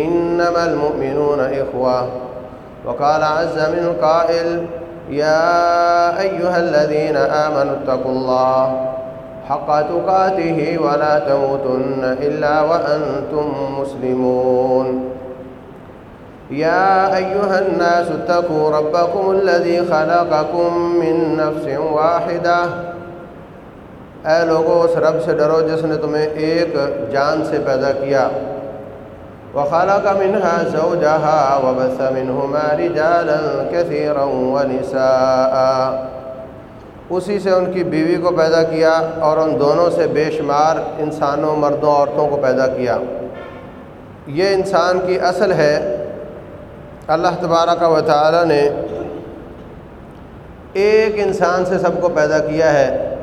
إنما المؤمنون إخوة. وقال عز من قائل يا أيها الذين آمنوا اتقوا الله حق تقاته ولا تموتن إلا وأنتم مسلمون. يا أيها الناس اتقوا ربكم الذي خلقكم من نفس واحدة. اے لوگو، اس رب سے ڈرو جس نے تمہیں ایک جان سے پیدا کیا۔ وخلق منها زوجها وبث منهما رجالا كثيرا ونساء. اسی سے ان کی بیوی کو پیدا کیا اور ان دونوں سے بے شمار انسانوں، مردوں، عورتوں کو پیدا کیا۔ یہ انسان کی اصل ہے۔ اللہ تبارک و تعالی نے ایک انسان سے سب کو پیدا کیا ہے۔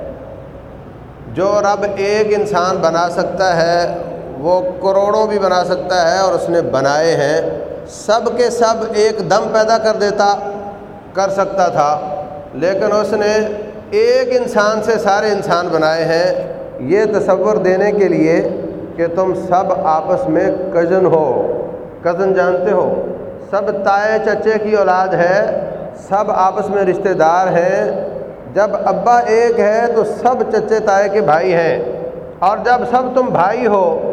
جو رب ایک انسان بنا سکتا ہے وہ کروڑوں بھی بنا سکتا ہے اور اس نے بنائے ہیں۔ سب کے سب ایک دم پیدا کر دیتا، کر سکتا تھا۔ لیکن اس نے ایک انسان سے سارے انسان بنائے ہیں۔ یہ تصور دینے کے لیے کہ تم سب آپس میں کزن ہو۔ کزن جانتے ہو، سب تائے چچے کی اولاد ہے، سب آپس میں رشتہ دار ہیں۔ جب ابا ایک ہے تو سب چچے تائے کے بھائی ہیں۔ اور جب سب تم بھائی ہو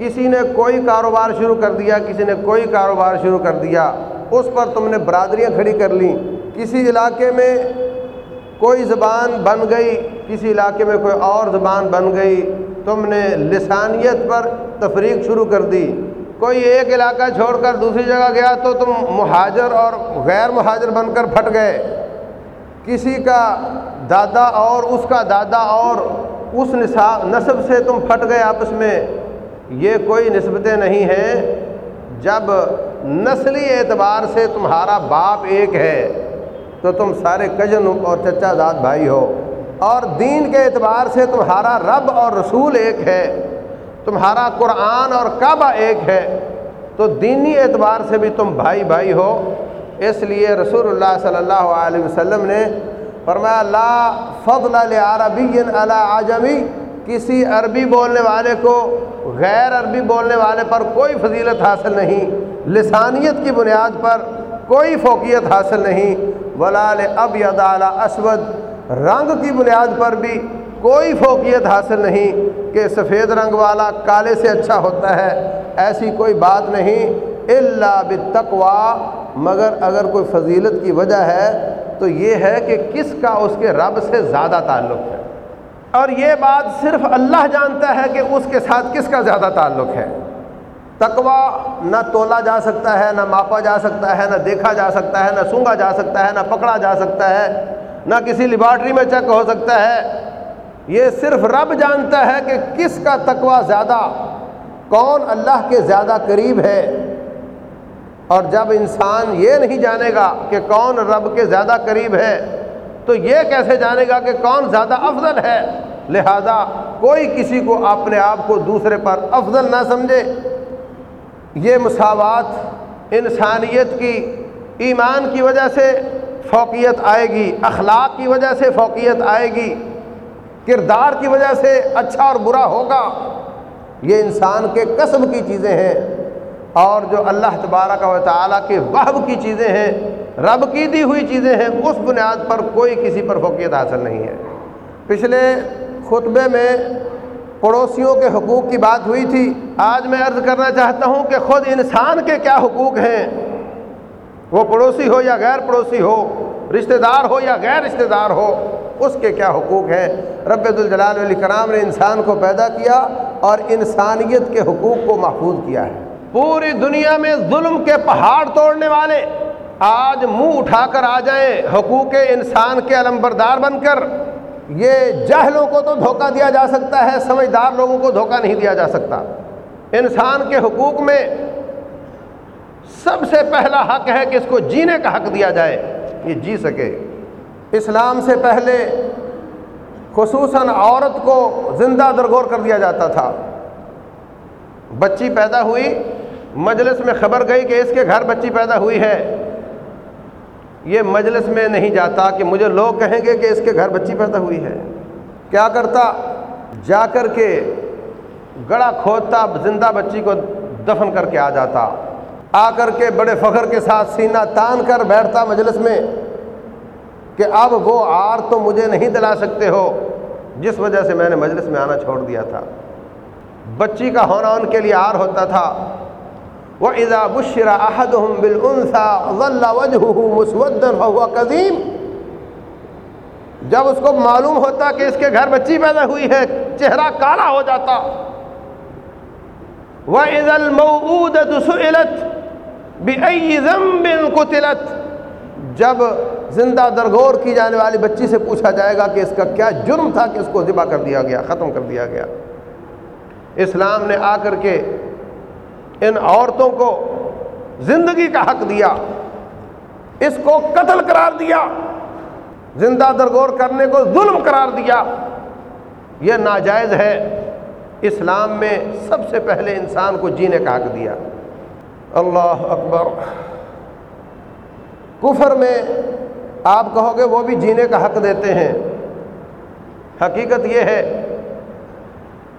کسی نے کوئی کاروبار شروع کر دیا، کسی نے کوئی کاروبار شروع کر دیا، اس پر تم نے برادریاں کھڑی کر لیں۔ کسی علاقے میں کوئی زبان بن گئی، کسی علاقے میں کوئی اور زبان بن گئی، تم نے لسانیت پر تفریق شروع کر دی۔ کوئی ایک علاقہ چھوڑ کر دوسری جگہ گیا تو تم مہاجر اور غیر مہاجر بن کر پھٹ گئے۔ کسی کا دادا اور اس کا دادا اور اس نصاب نصب سے تم پھٹ گئے آپس میں۔ یہ کوئی نسبتیں نہیں ہیں۔ جب نسلی اعتبار سے تمہارا باپ ایک ہے، تو تم سارے کجن اور چچا زاد بھائی ہو۔ اور دین کے اعتبار سے تمہارا رب اور رسول ایک ہے، تمہارا قرآن اور کعبہ ایک ہے۔ تو دینی اعتبار سے بھی تم بھائی بھائی ہو۔ اس لیے رسول اللہ صلی اللہ علیہ وسلم نے فرمایا، لا فضل عربی عجمی۔ کسی عربی بولنے والے کو غیر عربی بولنے والے پر کوئی فضیلت حاصل نہیں، لسانیت کی بنیاد پر کوئی فوقیت حاصل نہیں، ولال اب یدال اسود رنگ کی بنیاد پر بھی کوئی فوقیت حاصل نہیں کہ سفید رنگ والا کالے سے اچھا ہوتا ہے، ایسی کوئی بات نہیں اللہ بتقوا مگر اگر کوئی فضیلت کی وجہ ہے تو یہ ہے کہ کس کا اس کے رب سے زیادہ تعلق ہے؟ اور یہ بات صرف اللہ جانتا ہے کہ اس کے ساتھ کس کا زیادہ تعلق ہے۔ تقوا نہ تولا جا سکتا ہے، نہ ماپا جا سکتا ہے، نہ دیکھا جا سکتا ہے، نہ سونگا جا سکتا ہے، نہ پکڑا جا سکتا ہے، نہ کسی لیبارٹری میں چیک ہو سکتا ہے۔ یہ صرف رب جانتا ہے کہ کس کا تقوا زیادہ، کون اللہ کے زیادہ قریب ہے۔ اور جب انسان یہ نہیں جانے گا کہ کون رب کے زیادہ قریب ہے تو یہ کیسے جانے گا کہ کون زیادہ افضل ہے؟ لہذا کوئی کسی کو اپنے آپ کو دوسرے پر افضل نہ سمجھے۔ یہ مساوات انسانیت کی ایمان کی وجہ سے فوقیت آئے گی، اخلاق کی وجہ سے فوقیت آئے گی، کردار کی وجہ سے اچھا اور برا ہوگا۔ یہ انسان کے قصب کی چیزیں ہیں۔ اور جو اللہ تبارک و تعالیٰ کے وحب کی چیزیں ہیں، رب کی دی ہوئی چیزیں ہیں، اس بنیاد پر کوئی کسی پر فوقیت حاصل نہیں ہے۔ پچھلے خطبے میں پڑوسیوں کے حقوق کی بات ہوئی تھی۔ آج میں عرض کرنا چاہتا ہوں کہ خود انسان کے کیا حقوق ہیں؟ وہ پڑوسی ہو یا غیر پڑوسی ہو، رشتہ دار ہو یا غیر رشتہ دار ہو، اس کے کیا حقوق ہیں؟ رب الجلال علیہ کرام نے انسان کو پیدا کیا اور انسانیت کے حقوق کو محفوظ کیا ہے۔ پوری دنیا میں ظلم کے پہاڑ توڑنے والے آج منہ اٹھا کر آ جائیں حقوق انسان کے علم بردار بن کر۔ یہ جہلوں کو تو دھوکہ دیا جا سکتا ہے، سمجھدار لوگوں کو دھوکہ نہیں دیا جا سکتا۔ انسان کے حقوق میں سب سے پہلا حق ہے کہ اس کو جینے کا حق دیا جائے، یہ جی سکے۔ اسلام سے پہلے خصوصاً عورت کو زندہ درگور کر دیا جاتا تھا۔ بچی پیدا ہوئی مجلس میں خبر گئی کہ اس کے گھر بچی پیدا ہوئی ہے۔ یہ مجلس میں نہیں جاتا کہ مجھے لوگ کہیں گے کہ اس کے گھر بچی پیدا ہوئی ہے۔ کیا کرتا؟ جا کر کے گڑا کھودتا زندہ بچی کو دفن کر کے آ جاتا۔ آ کر کے بڑے فخر کے ساتھ سینہ تان کر بیٹھتا مجلس میں کہ اب وہ آر تو مجھے نہیں دلا سکتے ہو، جس وجہ سے میں نے مجلس میں آنا چھوڑ دیا تھا۔ بچی کا ہونا ان کے لیے آر ہوتا تھا۔ وہ ادا بشرا احد بل مسودن ہوا قدیم جب اس کو معلوم ہوتا کہ اس کے گھر بچی پیدا ہوئی ہے، چہرہ کالا ہو جاتا۔ وہ عید المعود قتلت۔ جب زندہ درگور کی جانے والی بچی سے پوچھا جائے گا کہ اس کا کیا جرم تھا کہ اس کو ذبح کر دیا گیا، ختم کر دیا گیا۔ اسلام نے آ کر کے ان عورتوں کو زندگی کا حق دیا، اس کو قتل قرار دیا، زندہ درگور کرنے کو ظلم قرار دیا۔ یہ ناجائز ہے۔ اسلام میں سب سے پہلے انسان کو جینے کا حق دیا۔ اللہ اکبر۔ کفر میں آپ کہو گے وہ بھی جینے کا حق دیتے ہیں۔ حقیقت یہ ہے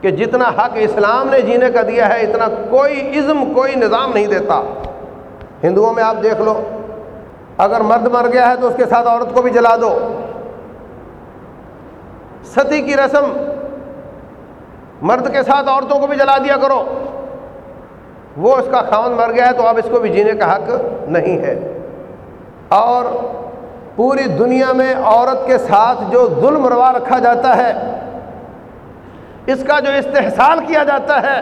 کہ جتنا حق اسلام نے جینے کا دیا ہے، اتنا کوئی عزم، کوئی نظام نہیں دیتا۔ ہندوؤں میں آپ دیکھ لو، اگر مرد مر گیا ہے تو اس کے ساتھ عورت کو بھی جلا دو۔ ستی کی رسم، مرد کے ساتھ عورتوں کو بھی جلا دیا کرو۔ وہ اس کا خاون مر گیا ہے تو اب اس کو بھی جینے کا حق نہیں ہے۔ اور پوری دنیا میں عورت کے ساتھ جو ظلم روا رکھا جاتا ہے اس کا جو استحصال کیا جاتا ہے،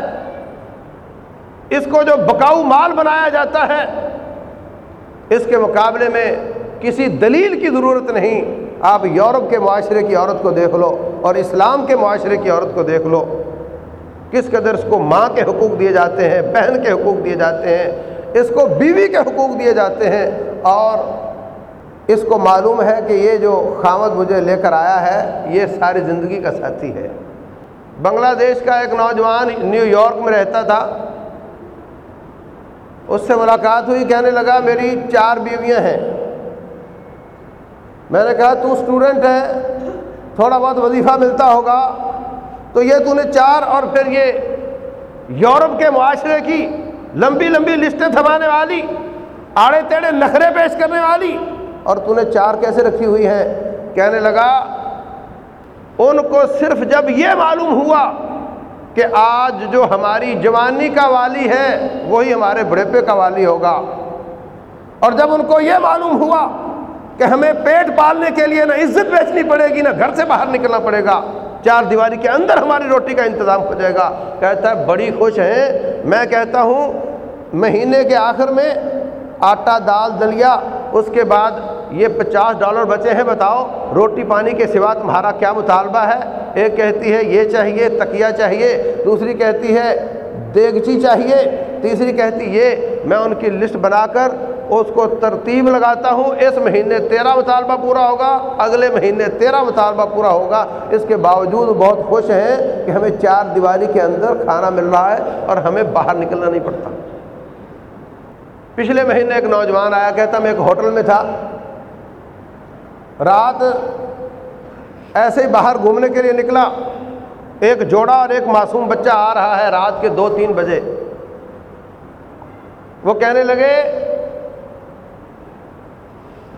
اس کو جو بکاؤ مال بنایا جاتا ہے، اس کے مقابلے میں کسی دلیل کی ضرورت نہیں۔ آپ یورپ کے معاشرے کی عورت کو دیکھ لو اور اسلام کے معاشرے کی عورت کو دیکھ لو۔ کس قدر اس کو ماں کے حقوق دیے جاتے ہیں، بہن کے حقوق دیے جاتے ہیں، اس کو بیوی کے حقوق دیے جاتے ہیں۔ اور اس کو معلوم ہے کہ یہ جو خامد مجھے لے کر آیا ہے، یہ ساری زندگی کا ساتھی ہے۔ بنگلہ دیش کا ایک نوجوان نیو یارک میں رہتا تھا۔ اس سے ملاقات ہوئی، کہنے لگا، میری چار بیویاں ہیں۔ میں نے کہا، تو اسٹوڈنٹ ہے، تھوڑا بہت وظیفہ ملتا ہوگا۔ تو یہ تو نے چار اور پھر یہ یورپ کے معاشرے کی لمبی لمبی لسٹیں تھمانے والی، آڑے تیڑے نخرے پیش کرنے والی، اور تو نے چار کیسے رکھی ہوئی ہیں؟ کہنے لگا ان کو صرف جب یہ معلوم ہوا کہ آج جو ہماری جوانی کا والی ہے، وہی ہمارے بڑھےپے کا والی ہوگا۔ اور جب ان کو یہ معلوم ہوا کہ ہمیں پیٹ پالنے کے لیے نہ عزت بیچنی پڑے گی، نہ گھر سے باہر نکلنا پڑے گا، چار دیواری کے اندر ہماری روٹی کا انتظام ہو جائے گا۔ کہتا ہے، بڑی خوش ہیں۔ میں کہتا ہوں، مہینے کے آخر میں آٹا دال دلیا، اس کے بعد یہ پچاس ڈالر بچے ہیں، بتاؤ، روٹی پانی کے سوا تمہارا کیا مطالبہ ہے؟ ایک کہتی ہے یہ چاہیے تکیا چاہیے، دوسری کہتی ہے دیگچی چاہیے، تیسری کہتی یہ میں ان کی لسٹ بنا کر اس کو ترتیب لگاتا ہوں۔ اس مہینے تیرہ مطالبہ پورا ہوگا، اگلے مہینے تیرہ مطالبہ پورا ہوگا۔ اس کے باوجود بہت خوش ہیں کہ ہمیں چار دیواری کے اندر کھانا مل رہا ہے اور ہمیں باہر نکلنا نہیں پڑتا۔ پچھلے مہینے ایک نوجوان آیا، کہتا میں ایک ہوٹل میں تھا۔ رات ایسے ہی باہر گھومنے کے لیے نکلا۔ ایک جوڑا اور ایک معصوم بچہ آ رہا ہے رات کے دو تین بجے۔ وہ کہنے لگے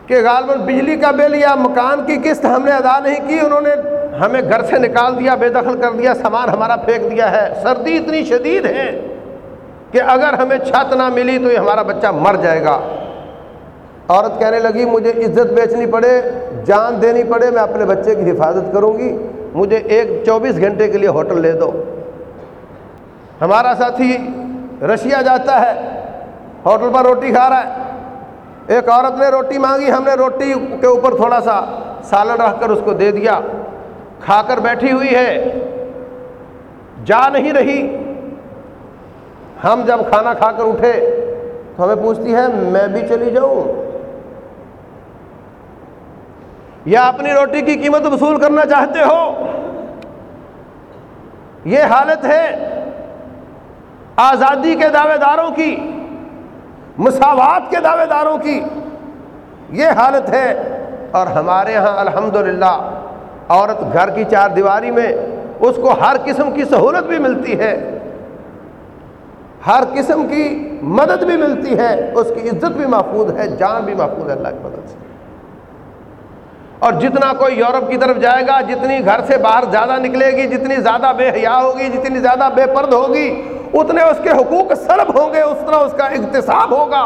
کہ غالباً بجلی کا بل یا مکان کی قسط ہم نے ادا نہیں کی، انہوں نے ہمیں گھر سے نکال دیا، بے دخل کر دیا، سامان ہمارا پھینک دیا ہے۔ سردی اتنی شدید ہے کہ اگر ہمیں چھت نہ ملی تو یہ ہمارا بچہ مر جائے گا۔ عورت کہنے لگی، مجھے عزت بیچنی پڑے، جان دینی پڑے، میں اپنے بچے کی حفاظت کروں گی، مجھے ایک چوبیس گھنٹے کے لیے ہوٹل لے دو۔ ہمارا ساتھی رشیا جاتا ہے، ہوٹل پر روٹی کھا رہا ہے۔ ایک عورت نے روٹی مانگی، ہم نے روٹی کے اوپر تھوڑا سا سالن رکھ کر اس کو دے دیا۔ کھا کر بیٹھی ہوئی ہے۔ جا نہیں رہی۔ ہم جب کھانا کھا کر اٹھے تو ہمیں پوچھتی ہے، میں بھی چلی جاؤں؟ یا اپنی روٹی کی قیمت وصول کرنا چاہتے ہو؟ یہ حالت ہے آزادی کے دعوے داروں کی، مساوات کے دعوے داروں کی۔ یہ حالت ہے اور ہمارے یہاں الحمدللہ عورت گھر کی چار دیواری میں اس کو ہر قسم کی سہولت بھی ملتی ہے، ہر قسم کی مدد بھی ملتی ہے، اس کی عزت بھی محفوظ ہے، جان بھی محفوظ ہے، اللہ کی مدد سے۔ اور جتنا کوئی یورپ کی طرف جائے گا، جتنی گھر سے باہر زیادہ نکلے گی، جتنی زیادہ بے حیا ہوگی، جتنی زیادہ بے پرد ہوگی، اتنے اس کے حقوق سلب ہوں گے اتنا اس کا اقتصاب ہوگا،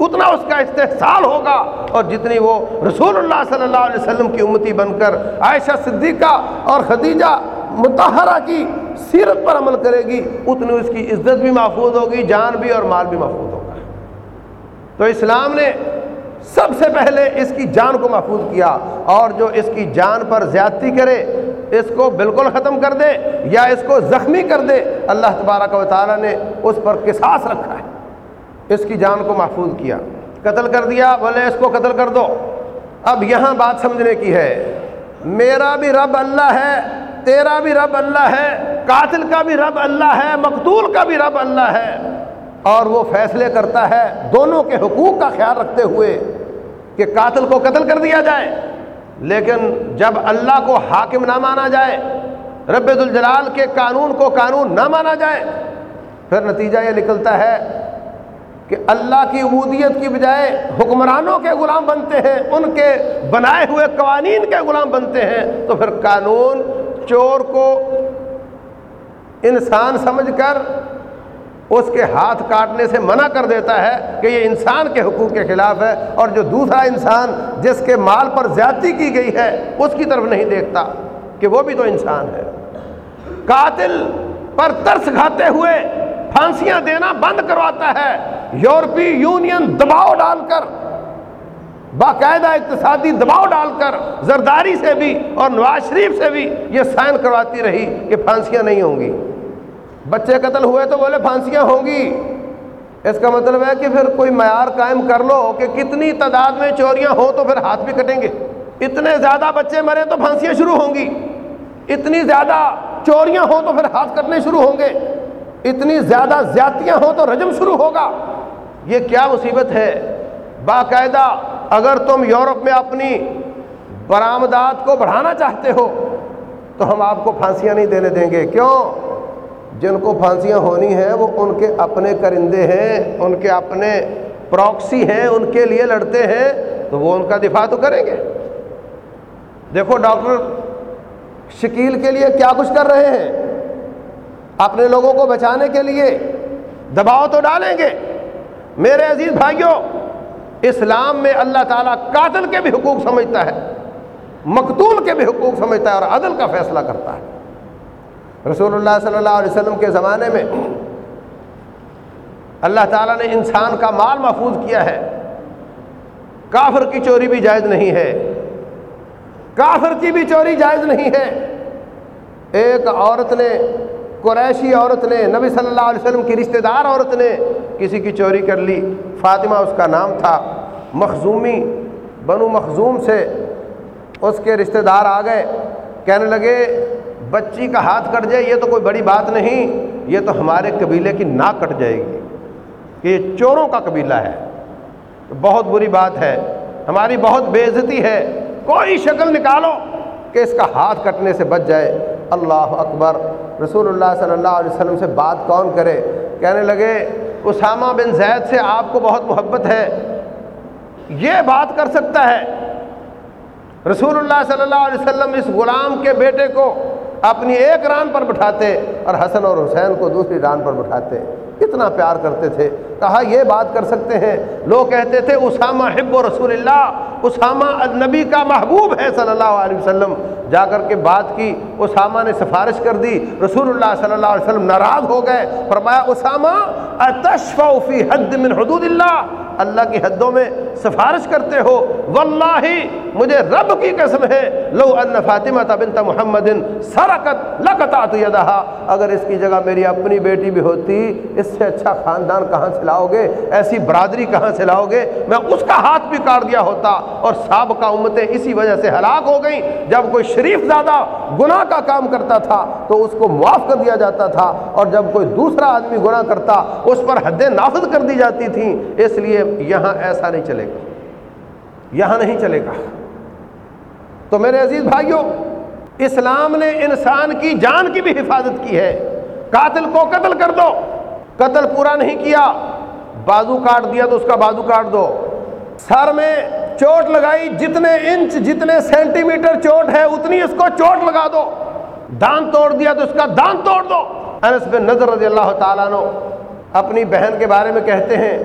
اتنا اس کا استحصال ہوگا۔ اور جتنی وہ رسول اللہ صلی اللہ علیہ وسلم کی امتی بن کر عائشہ صدیقہ اور خدیجہ متحرہ کی سیرت پر عمل کرے گی، اتنی اس کی عزت بھی محفوظ ہوگی، جان بھی اور مال بھی محفوظ ہوگا۔ تو اسلام نے سب سے پہلے اس کی جان کو محفوظ کیا اور جو اس کی جان پر زیادتی کرے، اس کو بالکل ختم کر دے یا اس کو زخمی کر دے، اللہ تبارک و تعالیٰ نے اس پر قصاص رکھا ہے۔ اس کی جان کو محفوظ کیا۔ قتل کر دیا، بولے اس کو قتل کر دو۔ اب یہاں بات سمجھنے کی ہے۔ میرا بھی رب اللہ ہے، تیرا بھی رب اللہ ہے، قاتل کا بھی رب اللہ ہے، مقتول کا بھی رب اللہ ہے۔ اور وہ فیصلے کرتا ہے دونوں کے حقوق کا خیال رکھتے ہوئے۔ کہ قاتل کو قتل کر دیا جائے۔ لیکن جب اللہ کو حاکم نہ مانا جائے، رب الجلال کے قانون کو قانون نہ مانا جائے، پھر نتیجہ یہ نکلتا ہے کہ اللہ کی عبودیت کی بجائے حکمرانوں کے غلام بنتے ہیں، ان کے بنائے ہوئے قوانین کے غلام بنتے ہیں۔ تو پھر قانون چور کو انسان سمجھ کر اس کے ہاتھ کاٹنے سے منع کر دیتا ہے کہ یہ انسان کے حقوق کے خلاف ہے اور جو دوسرا انسان جس کے مال پر زیادتی کی گئی ہے، اس کی طرف نہیں دیکھتا کہ وہ بھی تو انسان ہے۔ قاتل پر ترس کھاتے ہوئے پھانسیاں دینا بند کرواتا ہے۔ یورپی یونین دباؤ ڈال کر، باقاعدہ اقتصادی دباؤ ڈال کر، زرداری سے بھی اور نواز شریف سے بھی یہ سائن کرواتی رہی کہ پھانسیاں نہیں ہوں گی۔ بچے قتل ہوئے تو بولے پھانسیاں ہوں گی۔ اس کا مطلب ہے کہ پھر کوئی معیار قائم کر لو کہ کتنی تعداد میں چوریاں ہوں تو پھر ہاتھ بھی کٹیں گے۔ اتنے زیادہ بچے مرے تو پھانسیاں شروع ہوں گی۔ اتنی زیادہ چوریاں ہوں تو پھر ہاتھ کٹنے شروع ہوں گے۔ اتنی زیادہ زیادتیاں ہوں تو رجم شروع ہوگا۔ یہ کیا مصیبت ہے؟ باقاعدہ اگر تم یورپ میں اپنی برآمدات کو بڑھانا چاہتے ہو تو ہم آپ کو پھانسیاں نہیں دینے دیں گے۔ کیوں؟ جن کو پھانسیاں ہونی ہیں وہ ان کے اپنے کرندے ہیں، ان کے اپنے پروکسی ہیں، ان کے لیے لڑتے ہیں، تو وہ ان کا دفاع تو کریں گے۔ دیکھو ڈاکٹر شکیل کے لیے کیا کچھ کر رہے ہیں؟ اپنے لوگوں کو بچانے کے لیے دباؤ تو ڈالیں گے۔ میرے عزیز بھائیوں، اسلام میں اللہ تعالیٰ قاتل کے بھی حقوق سمجھتا ہے، مقتول کے بھی حقوق سمجھتا ہے اور عدل کا فیصلہ کرتا ہے۔ رسول اللہ صلی اللہ علیہ وسلم کے زمانے میں اللہ تعالیٰ نے انسان کا مال محفوظ کیا ہے۔ کافر کی چوری بھی جائز نہیں ہے۔ کافر کی بھی چوری جائز نہیں ہے۔ ایک عورت نے، قریشی عورت نے، نبی صلی اللہ علیہ وسلم کی رشتہ دار عورت نے کسی کی چوری کر لی۔ فاطمہ اس کا نام تھا۔ مخزومی، بنو مخزوم سے اس کے رشتہ دار آ گئے۔ کہنے لگے بچی کا ہاتھ کٹ جائے، یہ تو کوئی بڑی بات نہیں، یہ تو ہمارے قبیلے کی ناک کٹ جائے گی۔ کہ یہ چوروں کا قبیلہ ہے۔ بہت بری بات ہے۔ ہماری بہت بے عزتی ہے۔ کوئی شکل نکالو کہ اس کا ہاتھ کٹنے سے بچ جائے۔ اللہ اکبر۔ رسول اللہ صلی اللہ علیہ وسلم سے بات کون کرے؟ کہنے لگے، اسامہ بن زید سے آپ کو بہت محبت ہے۔ یہ بات کر سکتا ہے۔ رسول اللہ صلی اللہ علیہ وسلم اس غلام کے بیٹے کو اپنی ایک ران پر بٹھاتے اور حسن اور حسین کو دوسری ران پر بٹھاتے۔ کتنا پیار کرتے تھے۔ کہا یہ بات کر سکتے ہیں۔ لوگ کہتے تھے، اسامہ حب و رسول اللہ، اسامہ نبی کا محبوب ہے صلی اللہ علیہ وسلم۔ جا کر کے بات کی، اسامہ نے سفارش کر دی، رسول اللہ صلی اللہ علیہ وسلم ناراض ہو گئے۔ فرمایا، اسامہ فی حد من حدود اللہ۔ اللہ کی حدوں میں سفارش کرتے ہو۔ واللہ، مجھے رب کی قسم ہے۔ لو ان فاطمہ بنت محمد سرکت لقطعت یدہا۔ اگر اس کی جگہ میری اپنی بیٹی بھی ہوتی، اس سے اچھا خاندان کہاں سے لاؤ گے، ایسی برادری کہاں سے لاؤ گے؟ میں اس کا ہاتھ بھی کاٹ دیا ہوتا اور سابقہ امتیں اسی وجہ سے ہلاک ہو گئیں۔ جب کوئی شریف زیادہ گناہ کا کام کرتا تھا تو اس کو معاف کر دیا جاتا تھا اور جب کوئی دوسرا آدمی گناہ کرتا اس پر حدیں نافذ کر دی جاتی تھیں۔ اس لیے یہاں ایسا نہیں چلے گا۔ یہاں نہیں چلے گا۔ تو میرے عزیز بھائیوں، اسلام نے انسان کی جان کی بھی حفاظت کی ہے۔ قاتل کو قتل کر دو۔ قتل پورا نہیں کیا۔ بازو کاٹ دیا تو اس کا بازو کاٹ دو۔ سر میں چوٹ لگائی، جتنے انچ، جتنے سینٹی میٹر چوٹ ہے، اتنی اس کو چوٹ لگا دو۔ دان توڑ دیا تو اس کا دان توڑ دو۔ انس بن نظر رضی اللہ تعالیٰ نو اپنی بہن کے بارے میں کہتے ہیں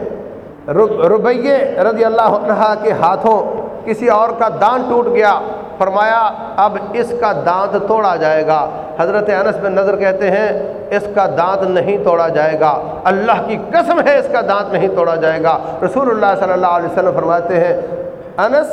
ربیے رضی اللہ عنہ کے ہاتھوں کسی اور کا دان ٹوٹ گیا۔ فرمایا، اب اس کا دانت توڑا جائے گا۔ حضرت انس بن نظر کہتے ہیں، اس کا دانت نہیں توڑا جائے گا۔ اللہ کی قسم ہے، اس کا دانت نہیں توڑا جائے گا۔ رسول اللہ صلی اللہ علیہ وسلم فرماتے ہیں، انس،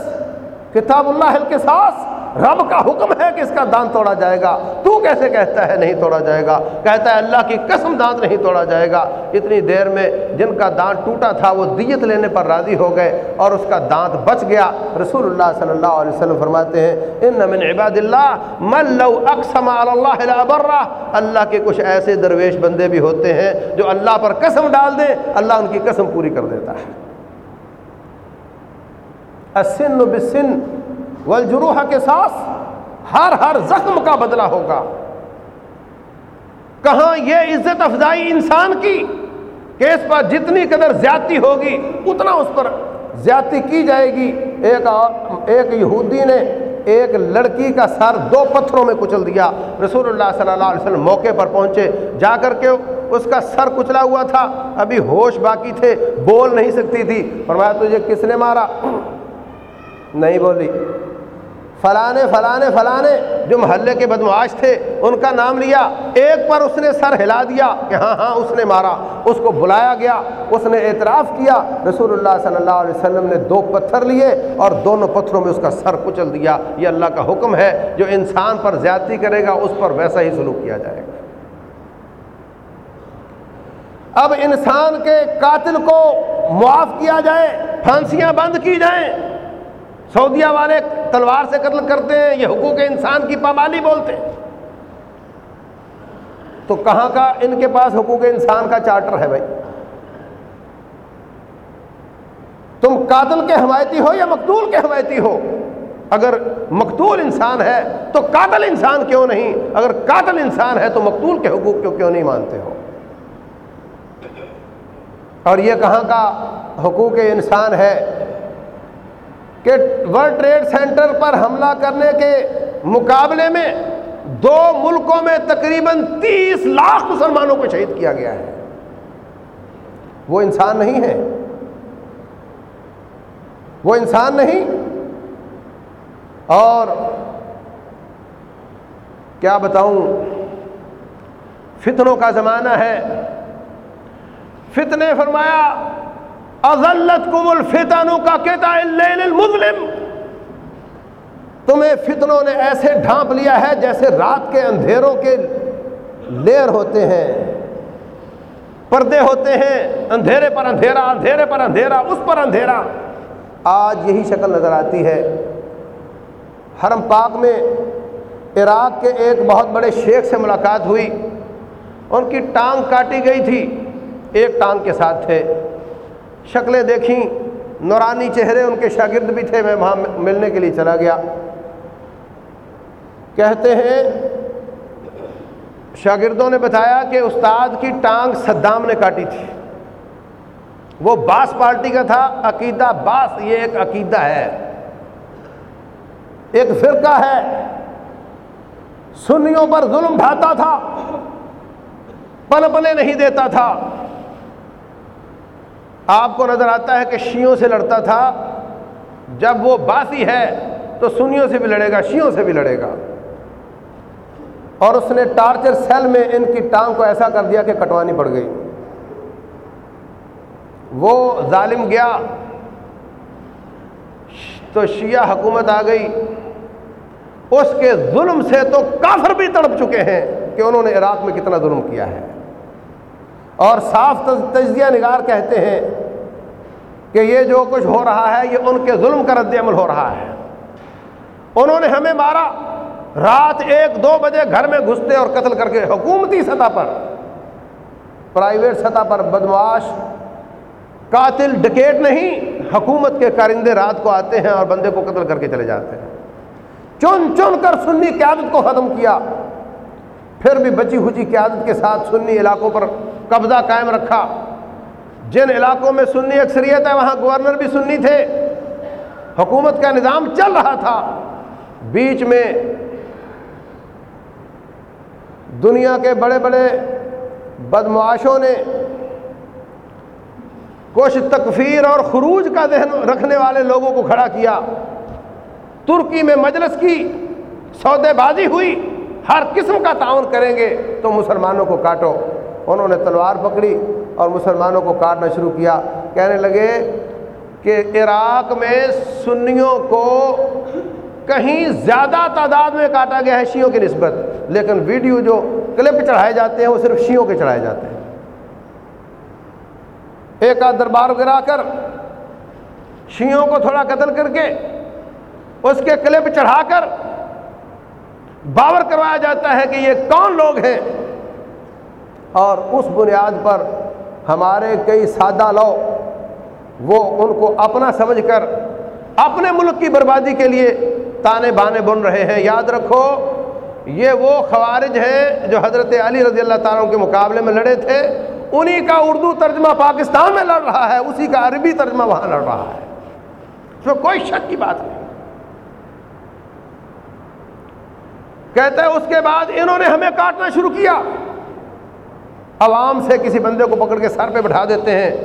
کتاب اللہ کے ساس رب کا حکم ہے کہ اس کا دانت توڑا جائے گا۔ تو کیسے کہتا ہے نہیں توڑا جائے گا؟ کہتا ہے اللہ کی قسم دانت نہیں توڑا جائے گا۔ اتنی دیر میں جن کا دانت ٹوٹا تھا وہ دیت لینے پر راضی ہو گئے اور اس کا دانت بچ گیا۔ رسول اللہ صلی اللہ علیہ وسلم فرماتے ہیں، ان من عباد اللہ من لو اقسم علی اللہ اللہ کے کچھ ایسے درویش بندے بھی ہوتے ہیں جو اللہ پر قسم ڈال دیں، اللہ ان کی قسم پوری کر دیتا ہے۔ السن بسن والجروح کے ساتھ ہر ہر زخم کا بدلہ ہوگا۔ کہاں یہ عزت افزائی انسان کی کہ اس پر جتنی قدر زیادتی ہوگی، اتنا اس پر زیادتی کی جائے گی۔ ایک ایک یہودی نے ایک لڑکی کا سر دو پتھروں میں کچل دیا۔ رسول اللہ صلی اللہ علیہ وسلم موقع پر پہنچے۔ جا کر کے اس کا سر کچلا ہوا تھا۔ ابھی ہوش باقی تھے، بول نہیں سکتی تھی۔ فرمایا، تجھے کس نے مارا؟ نہیں بولی۔ فلانے فلانے فلانے جو محلے کے بدمعاش تھے، ان کا نام لیا۔ ایک پر اس نے سر ہلا دیا کہ ہاں ہاں اس نے مارا۔ اس کو بلایا گیا، اس نے اعتراف کیا۔ رسول اللہ صلی اللہ علیہ وسلم نے دو پتھر لیے اور دونوں پتھروں میں اس کا سر کچل دیا۔ یہ اللہ کا حکم ہے، جو انسان پر زیادتی کرے گا، اس پر ویسا ہی سلوک کیا جائے گا۔ اب انسان کے قاتل کو معاف کیا جائے، پھانسیاں بند کی جائیں۔ سعودیہ والے تلوار سے قتل کرتے ہیں، یہ حقوق انسان کی پامالی بولتے ہیں۔ تو کہاں کا ان کے پاس حقوق انسان کا چارٹر ہے بھائی؟ تم قاتل کے حمایتی ہو یا مقتول کے حمایتی ہو؟ اگر مقتول انسان ہے تو قاتل انسان کیوں نہیں؟ اگر قاتل انسان ہے تو مقتول کے حقوق کیوں کیوں نہیں مانتے ہو؟ اور یہ کہاں کا حقوق انسان ہے؟ کہ ورلڈ ٹریڈ سینٹر پر حملہ کرنے کے مقابلے میں دو ملکوں میں تقریباً تیس لاکھ مسلمانوں کو شہید کیا گیا ہے۔ وہ انسان نہیں ہے وہ انسان نہیں۔ اور کیا بتاؤں؟ فتنوں کا زمانہ ہے۔ فتنے فرمایا ازلت کم الفتنوں کا کہتا المظلم۔ تمہیں فتنوں نے ایسے ڈھانپ لیا ہے جیسے رات کے اندھیروں کے لیر ہوتے ہیں۔ پردے ہوتے ہیں، اندھیرے پر اندھیرا، اندھیرے پر اندھیرا، اس پر اندھیرا۔ آج یہی شکل نظر آتی ہے۔ حرم پاک میں عراق کے ایک بہت بڑے شیخ سے ملاقات ہوئی۔ ان کی ٹانگ کاٹی گئی تھی۔ ایک ٹانگ کے ساتھ تھے۔ شکلیں دیکھیں، نورانی چہرے ان کے شاگرد بھی تھے، میں وہاں ملنے کے لیے چلا گیا۔ کہتے ہیں، شاگردوں نے بتایا کہ استاد کی ٹانگ صدام نے کاٹی تھی۔ وہ باس پارٹی کا تھا، عقیدہ باس، یہ ایک عقیدہ ہے۔ ایک فرقہ ہے۔ سنیوں پر ظلم ڈھاتا تھا پنپنے نہیں دیتا تھا۔ آپ کو نظر آتا ہے کہ شیوں سے لڑتا تھا، جب وہ باسی ہے تو سنیوں سے بھی لڑے گا، شیوں سے بھی لڑے گا۔ اور اس نے ٹارچر سیل میں ان کی ٹانگ کو ایسا کر دیا کہ کٹوانی پڑ گئی۔ وہ ظالم گیا۔ تو شیعہ حکومت آ گئی۔ اس کے ظلم سے تو کافر بھی تڑپ چکے ہیں کہ انہوں نے عراق میں کتنا ظلم کیا ہے۔ اور صاف تجزیہ نگار کہتے ہیں کہ یہ جو کچھ ہو رہا ہے، یہ ان کے ظلم کا رد عمل ہو رہا ہے۔ انہوں نے ہمیں مارا۔ رات ایک، دو بجے گھر میں گھستے اور قتل کر کے حکومتی سطح پر، پرائیویٹ سطح پر بدماش قاتل ڈکیٹ نہیں، حکومت کے کارندے رات کو آتے ہیں اور بندے کو قتل کر کے چلے جاتے ہیں۔ چن چن کر سنی قیادت کو ختم کیا۔ پھر بھی بچی ہوچی قیادت کے ساتھ سنی علاقوں پر قبضہ قائم رکھا۔ جن علاقوں میں سنی اکثریت ہے وہاں گورنر بھی سنی تھے۔ حکومت کا نظام چل رہا تھا۔ بیچ میں دنیا کے بڑے بڑے بدمعاشوں نے کچھ تکفیر اور خروج کا ذہن رکھنے والے لوگوں کو کھڑا کیا۔ ترکی میں مجلس کی سودے بازی ہوئی۔ ہر قسم کا تعاون کریں گے تو مسلمانوں کو کاٹو۔ انہوں نے تلوار پکڑی۔ اور مسلمانوں کو کاٹنا شروع کیا۔ کہنے لگے کہ عراق میں سنیوں کو کہیں زیادہ تعداد میں کاٹا گیا ہے شیوں کی نسبت، لیکن ویڈیو جو کلپ چڑھائے جاتے ہیں وہ صرف شیوں کے چڑھائے جاتے ہیں۔ ایک آدھ دربار گرا کر شیوں کو تھوڑا قتل کر کے اس کے کلپ چڑھا کر باور کروایا جاتا ہے کہ یہ کون لوگ ہیں۔ اور اس بنیاد پر ہمارے کئی سادہ لو وہ ان کو اپنا سمجھ کر اپنے ملک کی بربادی کے لیے تانے بانے بن رہے ہیں۔ یاد رکھو، یہ وہ خوارج ہیں جو حضرت علی رضی اللہ تعالیٰ کے مقابلے میں لڑے تھے۔ انہی کا اردو ترجمہ پاکستان میں لڑ رہا ہے، اسی کا عربی ترجمہ وہاں لڑ رہا ہے۔ اس میں کوئی شک کی بات نہیں۔ کہتے ہیں، اس کے بعد انہوں نے ہمیں کاٹنا شروع کیا۔ عوام سے کسی بندے کو پکڑ کے سر پہ بٹھا دیتے ہیں۔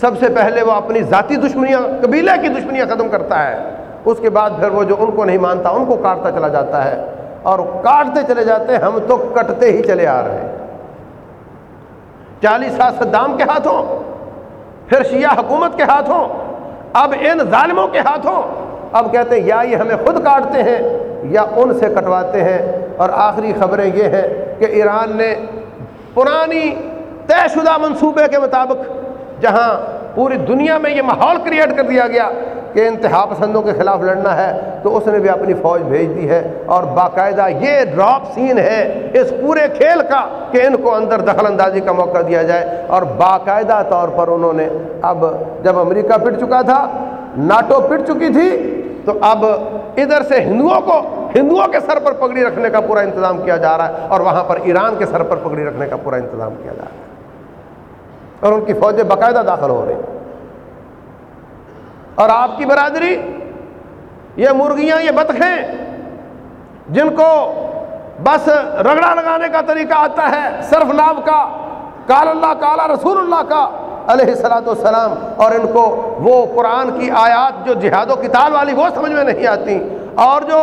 سب سے پہلے وہ اپنی ذاتی دشمنیاں قبیلے کی دشمنیاں ختم کرتا ہے۔ اس کے بعد پھر وہ جو ان کو نہیں مانتا، ان کو کاٹتا چلا جاتا ہے۔ اور کاٹتے چلے جاتے ہیں، ہم تو کٹتے ہی چلے آ رہے ہیں۔ چالیس سال صدام کے ہاتھوں، پھر شیعہ حکومت کے ہاتھوں، اب ان ظالموں کے ہاتھوں۔ اب کہتے ہیں، یا یہ ہمیں خود کاٹتے ہیں یا ان سے کٹواتے ہیں۔ اور آخری خبریں یہ ہیں کہ ایران نے پرانی طے شدہ منصوبے کے مطابق جہاں پوری دنیا میں یہ ماحول کریٹ کر دیا گیا کہ انتہا پسندوں کے خلاف لڑنا ہے، تو اس نے بھی اپنی فوج بھیج دی ہے۔ اور باقاعدہ یہ ڈراپ سین ہے اس پورے کھیل کا کہ ان کو اندر دخل اندازی کا موقع دیا جائے۔ اور باقاعدہ طور پر انہوں نے اب جب امریکہ پٹ چکا تھا، ناٹو پٹ چکی تھی، تو اب ادھر سے ہندوؤں کو ہندوؤں کے سر پر پگڑی رکھنے کا پورا انتظام کیا جا رہا ہے اور وہاں پر ایران کے سر پر پگڑی رکھنے کا پورا انتظام کیا جا رہا ہے اور ان کی فوجیں باقاعدہ داخل ہو رہی اور آپ کی برادری، یہ مرغیاں، یہ بطخیں، جن کو بس رگڑا لگانے کا طریقہ آتا ہے، صرف ناب کا کال اللہ کالا رسول اللہ کا، علیہ السلاۃ والسلام، اور ان کو وہ قرآن کی آیات جو جہاد و کتاب والی وہ سمجھ میں نہیں آتی، اور جو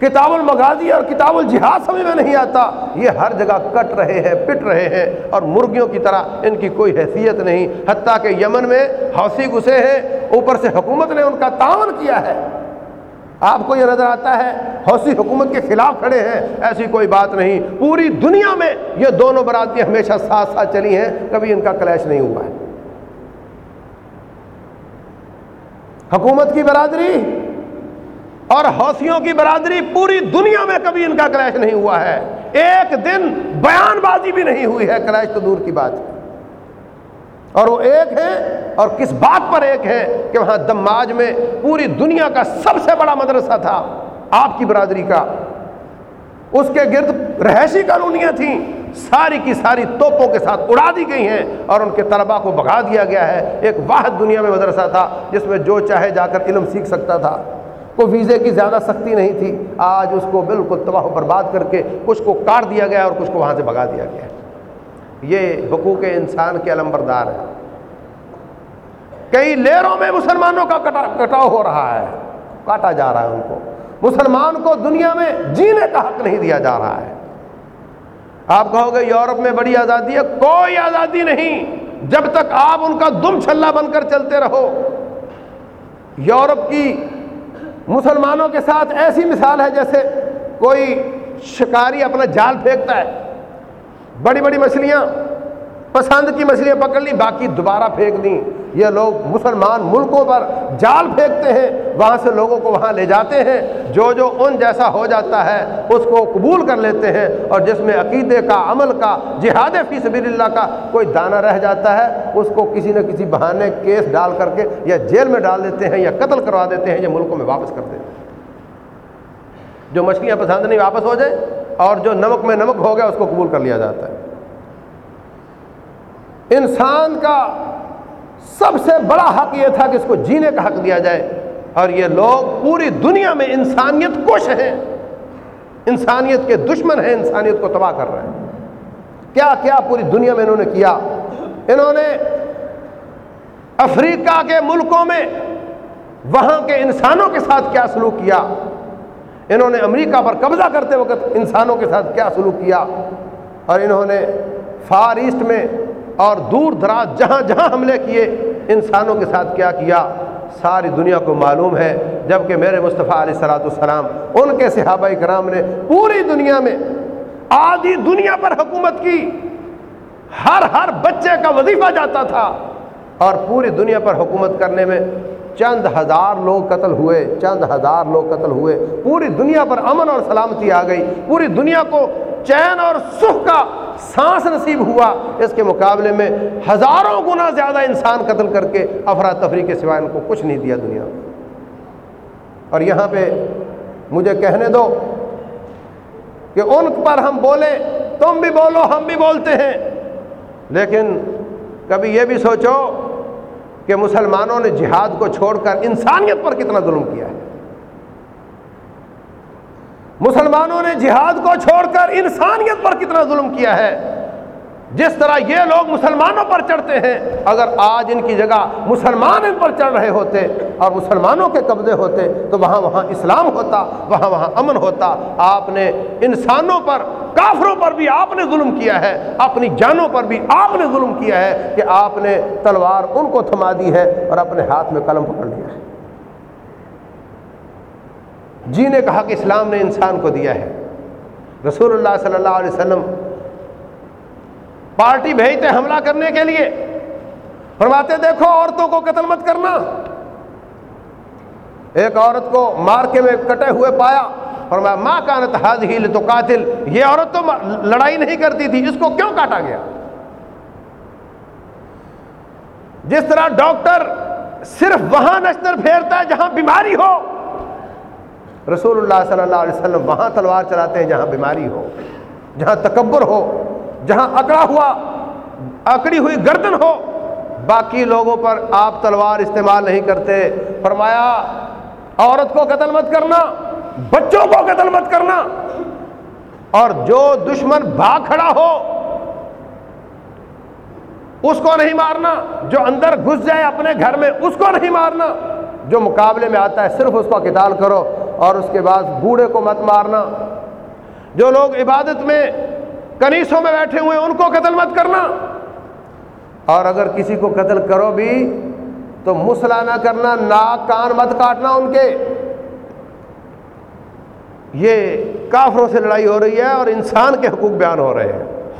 کتاب المغازی اور کتاب الجہاد سمجھ میں نہیں آتا۔ یہ ہر جگہ کٹ رہے ہیں، پٹ رہے ہیں اور مرغیوں کی طرح ان کی کوئی حیثیت نہیں۔ حتیٰ کہ یمن میں حوثی گھسے ہیں، اوپر سے حکومت نے ان کا تعاون کیا ہے۔ آپ کو یہ نظر آتا ہے، حوثی حکومت کے خلاف کھڑے ہیں، ایسی کوئی بات نہیں۔ پوری دنیا میں یہ دونوں برادری ہمیشہ ساتھ ساتھ چلی ہیں، کبھی ان کا کلیش نہیں ہوا ہے۔ حکومت کی برادری اور حوثیوں کی برادری پوری دنیا میں کبھی ان کا کلیش نہیں ہوا ہے۔ ایک دن بیان بازی بھی نہیں ہوئی ہے، کلیش تو دور کی بات ہے۔ اور وہ ایک ہے اور کس بات پر ایک ہے کہ وہاں دماج میں پوری دنیا کا سب سے بڑا مدرسہ تھا، آپ کی برادری کا۔ اس کے گرد رہائشی کالونیاں تھیں، ساری کی ساری توپوں کے ساتھ اڑا دی گئی ہیں اور ان کے طلباء کو بگا دیا گیا ہے۔ ایک واحد دنیا میں مدرسہ تھا، جس میں جو چاہے جا کر علم سیکھ سکتا تھا۔ کوئی ویزے کی زیادہ سختی نہیں تھی، آج اس کو بالکل تباہ و برباد کر کے کچھ کو کاٹ دیا گیا اور کچھ کو وہاں سے بگا دیا گیا۔ یہ حقوق انسان کے علم بردار ہے کئی لیروں میں مسلمانوں کا کٹاؤ ہو رہا ہے، کاٹا جا رہا ہے ان کو۔ مسلمان کو دنیا میں جینے کا حق نہیں دیا جا رہا ہے۔ آپ کہو گے، یورپ میں بڑی آزادی ہے، کوئی آزادی نہیں۔ جب تک آپ ان کا دم چھلا بن کر چلتے رہو، یورپ کی مسلمانوں کے ساتھ ایسی مثال ہے جیسے کوئی شکاری اپنا جال پھینکتا ہے، بڑی بڑی مچھلیاں پسند کی مچھلیاں پکڑ لی باقی دوبارہ پھینک دیں۔ یہ لوگ مسلمان ملکوں پر جال پھینکتے ہیں، وہاں سے لوگوں کو وہاں لے جاتے ہیں۔ جو جو ان جیسا ہو جاتا ہے، اس کو قبول کر لیتے ہیں۔ اور جس میں عقیدے کا، عمل کا، جہاد فی سبیل اللہ کا کوئی دانہ رہ جاتا ہے، اس کو کسی نہ کسی بہانے کیس ڈال کر کے یا جیل میں ڈال دیتے ہیں یا قتل کروا دیتے ہیں یا ملکوں میں واپس کر دیتے ہیں۔ جو مچھلیاں پسند نہیں، واپس ہو جائیں۔ اور جو نمک میں نمک ہو گیا، اس کو قبول کر لیا جاتا ہے۔ انسان کا سب سے بڑا حق یہ تھا کہ اس کو جینے کا حق دیا جائے۔ اور یہ لوگ پوری دنیا میں انسانیت کش ہیں۔ انسانیت کے دشمن ہیں، انسانیت کو تباہ کر رہے ہیں۔ کیا کیا پوری دنیا میں انہوں نے کیا؟ انہوں نے افریقہ کے ملکوں میں وہاں کے انسانوں کے ساتھ کیا سلوک کیا؟ انہوں نے امریکہ پر قبضہ کرتے وقت انسانوں کے ساتھ کیا سلوک کیا؟ اور انہوں نے فار ایسٹ میں اور دور دراز جہاں جہاں حملے کیے، انسانوں کے ساتھ کیا کیا، ساری دنیا کو معلوم ہے جبکہ میرے مصطفیٰ علیہ صلاۃ السلام ان کے صحابہ کرام نے پوری دنیا میں آدھی دنیا پر حکومت کی۔ ہر ہر بچے کا وظیفہ جاتا تھا۔ اور پوری دنیا پر حکومت کرنے میں چند ہزار لوگ قتل ہوئے، چند ہزار لوگ قتل ہوئے۔ پوری دنیا پر امن اور سلامتی آ گئی۔ پوری دنیا کو چین اور سکھ کا سانس نصیب ہوا اس کے مقابلے میں ہزاروں گنا زیادہ انسان قتل کر کے افراتفری کے سوائے ان کو کچھ نہیں دیا دنیا اور یہاں پہ مجھے کہنے دو کہ ان پر ہم بولیں، تم بھی بولو، ہم بھی بولتے ہیں۔ لیکن کبھی یہ بھی سوچو کہ مسلمانوں نے جہاد کو چھوڑ کر انسانیت پر کتنا ظلم کیا ہے۔ مسلمانوں نے جہاد کو چھوڑ کر انسانیت پر کتنا ظلم کیا ہے؟ جس طرح یہ لوگ مسلمانوں پر چڑھتے ہیں، اگر آج ان کی جگہ مسلمان ان پر چڑھ رہے ہوتے اور مسلمانوں کے قبضے ہوتے، تو وہاں وہاں اسلام ہوتا، وہاں وہاں امن ہوتا۔ آپ نے انسانوں پر، کافروں پر بھی آپ نے ظلم کیا ہے۔ اپنی جانوں پر بھی آپ نے ظلم کیا ہے کہ آپ نے تلوار ان کو تھما دی ہے اور اپنے ہاتھ میں قلم پکڑ لیا ہے۔ جینے کا حق اسلام نے انسان کو دیا ہے۔ رسول اللہ صلی اللہ علیہ وسلم پارٹی بھیجتے حملہ کرنے کے لیے۔ فرماتے دیکھو، عورتوں کو قتل مت کرنا۔ ایک عورت کو مارکے میں کٹے ہوئے پایا۔ فرمایا ماں کانت حاض ہی تو قاتل یہ عورت تو لڑائی نہیں کرتی تھی، اس کو کیوں کاٹا گیا؟ جس طرح ڈاکٹر صرف وہاں نشتر پھیرتا ہے جہاں بیماری ہو رسول اللہ صلی اللہ علیہ وسلم وہاں تلوار چلاتے ہیں جہاں بیماری ہو، جہاں تکبر ہو، جہاں اکڑا ہوا، اکڑی ہوئی گردن ہو۔ باقی لوگوں پر آپ تلوار استعمال نہیں کرتے۔ فرمایا، عورت کو قتل مت کرنا، بچوں کو قتل مت کرنا۔ اور جو دشمن بھاگ کھڑا ہو، اس کو نہیں مارنا۔ جو اندر گھس جائے اپنے گھر میں، اس کو نہیں مارنا۔ جو مقابلے میں آتا ہے، صرف اس کا قتال کرو۔ اور اس کے بعد بوڑھے کو مت مارنا۔ جو لوگ عبادت میں کنیسوں میں بیٹھے ہوئے ان کو قتل مت کرنا۔ اور اگر کسی کو قتل کرو بھی، تو مسئلہ نہ کرنا، ناک کان مت کاٹنا ان کے۔ یہ کافروں سے لڑائی ہو رہی ہے اور انسان کے حقوق بیان ہو رہے ہیں۔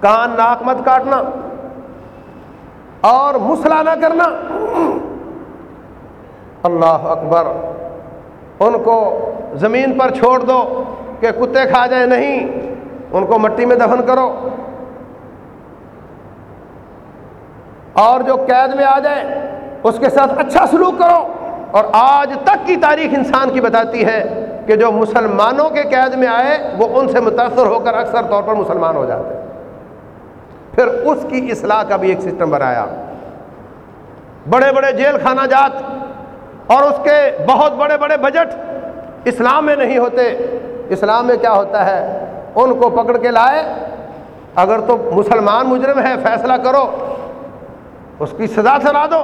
کان، ناک مت کاٹنا۔ اور مسئلہ نہ کرنا۔ اللہ اکبر۔ ان کو زمین پر چھوڑ دو کہ کتے کھا جائیں نہیں، ان کو مٹی میں دفن کرو۔ اور جو قید میں آ جائے اس کے ساتھ اچھا سلوک کرو۔ اور آج تک کی تاریخ انسان کی بتاتی ہے کہ جو مسلمانوں کے قید میں آئے، وہ ان سے متاثر ہو کر اکثر طور پر مسلمان ہو جاتے ہیں۔ پھر اس کی اصلاح کا بھی ایک سسٹم بنایا۔ بڑے بڑے جیل خانہ جات اور اس کے بہت بڑے بڑے بجٹ اسلام میں نہیں ہوتے۔ اسلام میں کیا ہوتا ہے؟ ان کو پکڑ کے لائے۔ اگر تو مسلمان مجرم ہے فیصلہ کرو۔ اس کی سزا سنا دو،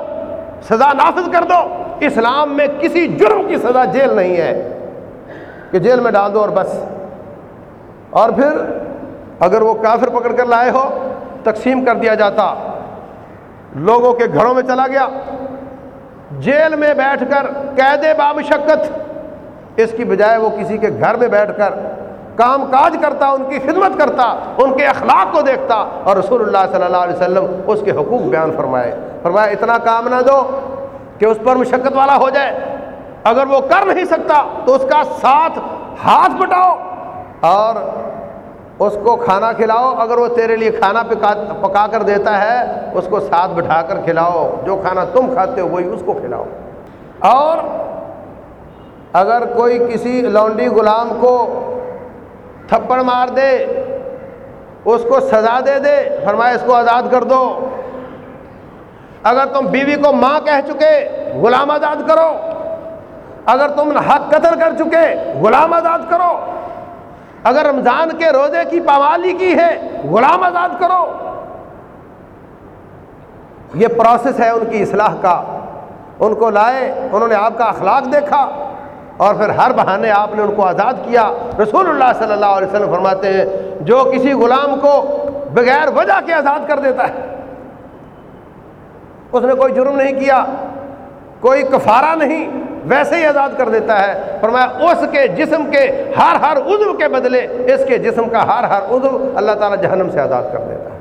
سزا نافذ کر دو۔ اسلام میں کسی جرم کی سزا جیل نہیں ہے۔ کہ جیل میں ڈال دو اور بس۔ اور پھر اگر وہ کافر پکڑ کر لائے ہو، تقسیم کر دیا جاتا۔ لوگوں کے گھروں میں چلا گیا۔ جیل میں بیٹھ کر قید بامشقت، اس کی بجائے وہ کسی کے گھر میں بیٹھ کر کام کاج کرتا، ان کی خدمت کرتا، ان کے اخلاق کو دیکھتا اور رسول اللہ صلی اللہ علیہ وسلم اس کے حقوق بیان فرمائے۔ فرمایا اتنا کام نہ دو کہ اس پر مشقت والا ہو جائے۔ اگر وہ کر نہیں سکتا تو اس کا ساتھ ہاتھ بٹاؤ اور اس کو کھانا کھلاؤ، اگر وہ تیرے لیے کھانا پکا کر دیتا ہے، اس کو ساتھ بٹھا کر کھلاؤ۔ جو کھانا تم کھاتے ہو، وہی اس کو کھلاؤ۔ اور اگر کوئی کسی لونڈی غلام کو تھپڑ مار دے، اس کو سزا دے دے فرمایا اس کو آزاد کر دو۔ اگر تم بیوی کو ماں کہہ چکے، غلام آزاد کرو۔ اگر تم حق قتل کر چکے، غلام آزاد کرو۔ اگر رمضان کے روزے کی پامالی کی ہے، غلام آزاد کرو۔ یہ پروسیس ہے ان کی اصلاح کا۔ ان کو لائے، انہوں نے آپ کا اخلاق دیکھا اور پھر ہر بہانے آپ نے ان کو آزاد کیا۔ رسول اللہ صلی اللہ علیہ وسلم فرماتے ہیں، جو کسی غلام کو بغیر وجہ کے آزاد کر دیتا ہے، اس نے کوئی جرم نہیں کیا، کوئی کفارہ نہیں ویسے ہی آزاد کر دیتا ہے۔ فرمایا، اس کے جسم کے ہر ہر عضو کے بدلے اس کے جسم کا ہر ہر عضو اللہ تعالیٰ جہنم سے آزاد کر دیتا ہے۔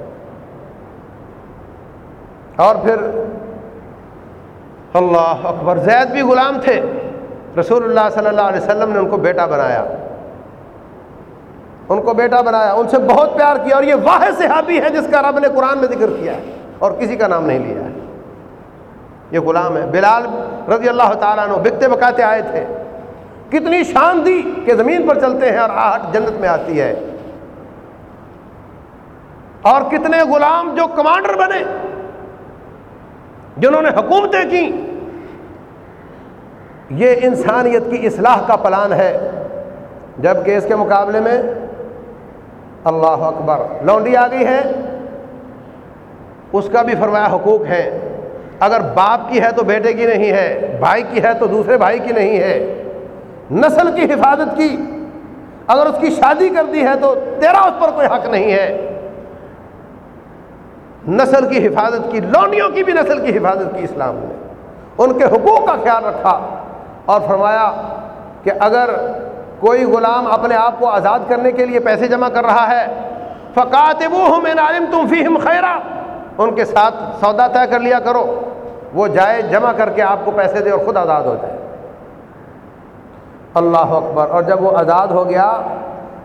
اور پھر، اللہ اکبر، زید بھی غلام تھے۔ رسول اللہ صلی اللہ علیہ وسلم نے ان کو بیٹا بنایا۔ ان کو بیٹا بنایا، ان سے بہت پیار کیا۔ اور یہ واحد صحابی ہے جس کا رب نے قرآن میں ذکر کیا ہے اور کسی کا نام نہیں لیا۔ یہ غلام ہے۔ بلال رضی اللہ تعالیٰ عنہ بکتے بکاتے آئے تھے۔ کتنی شان دی کہ زمین پر چلتے ہیں اور آہٹ جنت میں آتی ہے۔ اور کتنے غلام جو کمانڈر بنے، جنہوں نے حکومتیں کی یہ انسانیت کی اصلاح کا پلان ہے۔ جبکہ اس کے مقابلے میں اللہ اکبر، لونڈی آ گئی ہے۔ اس کا بھی فرمایا حقوق ہے اگر باپ کی ہے تو بیٹے کی نہیں ہے، بھائی کی ہے تو دوسرے بھائی کی نہیں ہے۔ نسل کی حفاظت کی۔ اگر اس کی شادی کر دی ہے تو تیرا اس پر کوئی حق نہیں ہے۔ نسل کی حفاظت کی، لونڈیوں کی بھی نسل کی حفاظت کی اسلام نے۔ ان کے حقوق کا خیال رکھا اور فرمایا کہ اگر کوئی غلام اپنے آپ کو آزاد کرنے کے لیے پیسے جمع کر رہا ہے فقات وہ ہوں میں نالم تم فیم خیرہ ان کے ساتھ سودا طے کر لیا کرو، وہ جائے جمع کر کے آپ کو پیسے دے اور خود آزاد ہو جائے۔ اللہ اکبر۔ اور جب وہ آزاد ہو گیا،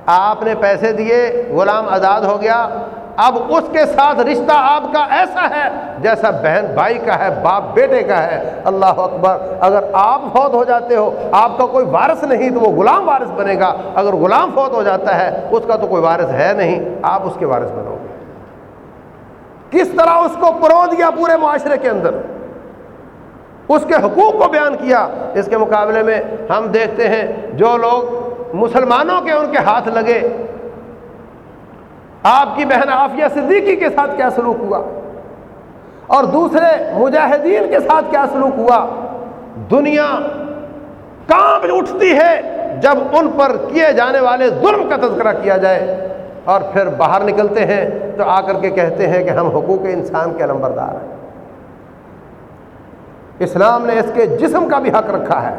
آپ نے پیسے دیے، غلام آزاد ہو گیا، اب اس کے ساتھ رشتہ آپ کا ایسا ہے جیسا بہن بھائی کا ہے، باپ بیٹے کا ہے۔ اللہ اکبر۔ اگر آپ فوت ہو جاتے ہو، آپ کا کوئی وارث نہیں تو وہ غلام وارث بنے گا۔ اگر غلام فوت ہو جاتا ہے، اس کا تو کوئی وارث ہے نہیں، آپ اس کے وارث بنو۔ کس طرح اس کو پرو دیا پورے معاشرے کے اندر؟ اس کے حقوق کو بیان کیا؟ اس کے مقابلے میں ہم دیکھتے ہیں جو لوگ مسلمانوں کے ان کے ہاتھ لگے۔ آپ کی بہن عافیہ صدیقی کے ساتھ کیا سلوک ہوا؟ اور دوسرے مجاہدین کے ساتھ کیا سلوک ہوا؟ دنیا کام اٹھتی ہے جب ان پر کیے جانے والے ظلم کا تذکرہ کیا جائے۔ اور پھر باہر نکلتے ہیں تو آ کر کے کہتے ہیں کہ ہم حقوق انسان کے نمبردار ہیں۔ اسلام نے اس کے جسم کا بھی حق رکھا ہے۔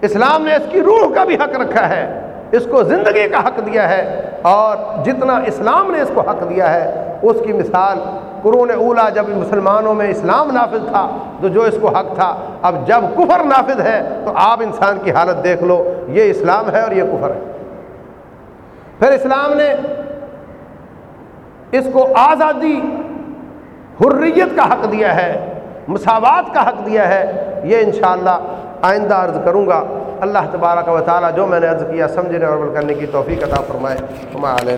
اسلام نے اس کی روح کا بھی حق رکھا ہے۔ اس کو زندگی کا حق دیا ہے۔ اور جتنا اسلام نے اس کو حق دیا ہے، اس کی مثال قرون اولا جب مسلمانوں میں اسلام نافذ تھا، تو جو اس کو حق تھا، اب جب کفر نافذ ہے، تو آپ انسان کی حالت دیکھ لو، یہ اسلام ہے اور یہ کفر ہے۔ پھر اسلام نے اس کو آزادی، حریت کا حق دیا ہے، مساوات کا حق دیا ہے، یہ انشاءاللہ آئندہ عرض کروں گا۔ اللہ تبارک و تعالی جو میں نے عرض کیا، سمجھنے اور عمل کرنے کی توفیق عطا فرمائے۔ ہمارے